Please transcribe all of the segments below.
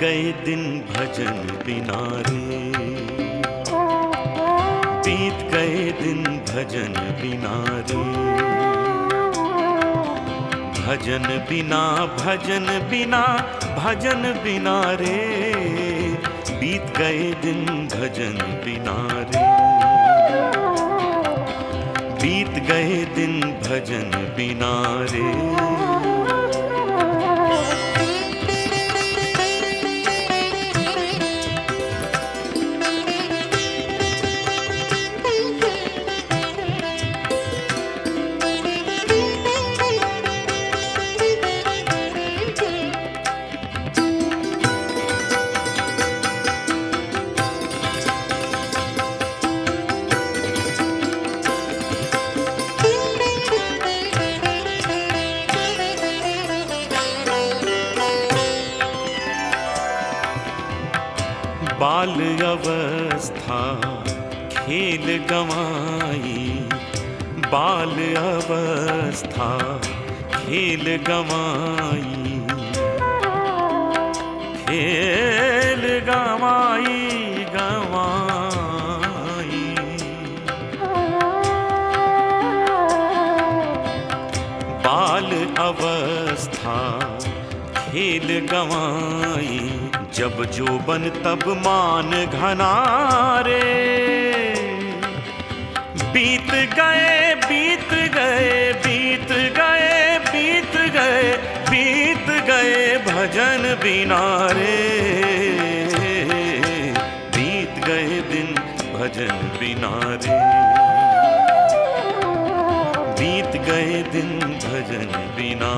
गए दिन भजन बिना रे बीत गए दिन भजन बिना रे भजन बिना भजन बिना भजन बिना रे बीत गए दिन भजन बिना रे बीत गए दिन भजन बिना रे बाल अवस्था, खेल गवाई। बाल अवस्था, खेल गवाई। खेल गवाई गवाई। बाल अवस्था, खेल गवाई। जब जो बन तब मान घनारे। बीत गए बीत गए बीत गए बीत गए बीत गए भजन बिना रे बीत गए दिन भजन बिना रे बीत गए दिन भजन बिना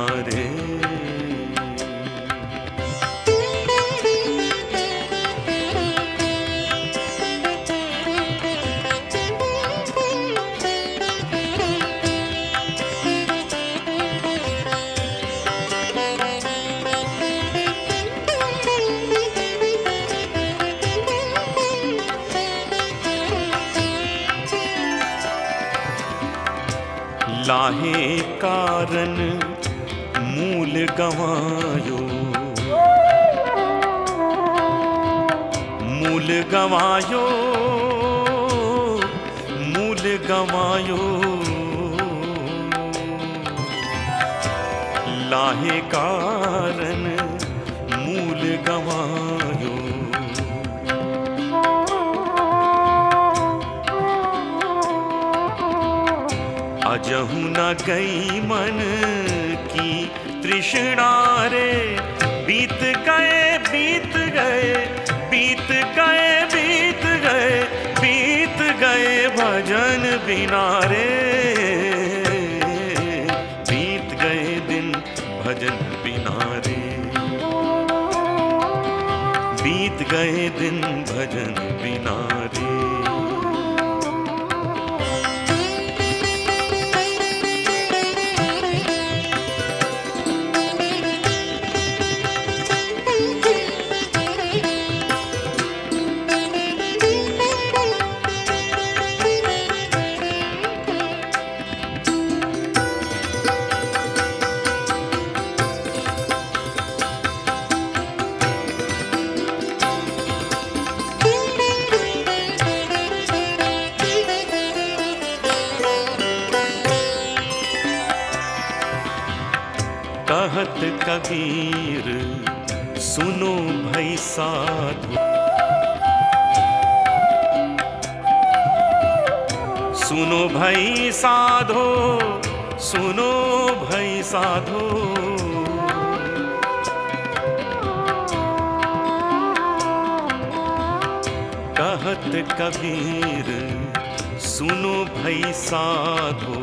लाहे कारण मूल गवायो। मूल गवायो मूल गवायो। लाहे कारण न गई मन की तृष्णा रे बीत गए बीत गए बीत गए बीत गए बीत गए भजन बिना रे बीत गए दिन भजन बिना रे बीत गए दिन भजन बिना रे कहत कबीर, सुनो भई साधु। सुनो भई साधो, सुनो भई साधो। कहत कबीर, सुनो भई साधो,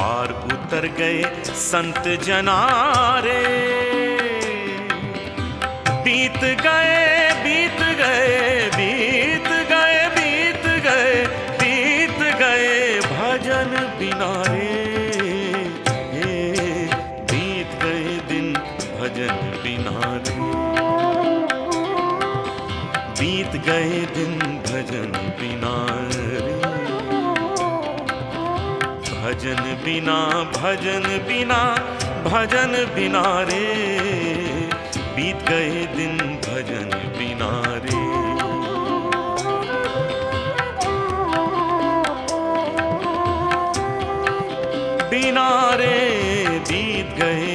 पार उतर गए संत जनारे। बीत गए बीत गए बीत गए बीत गए बीत गए भजन बिना रे बीत गए दिन भजन बिना रे बीत गए दिन भजन बिना बिना, भजन बिना भजन बिना रे। बीत गए दिन भजन बिना रे। बिना रे, बीत गए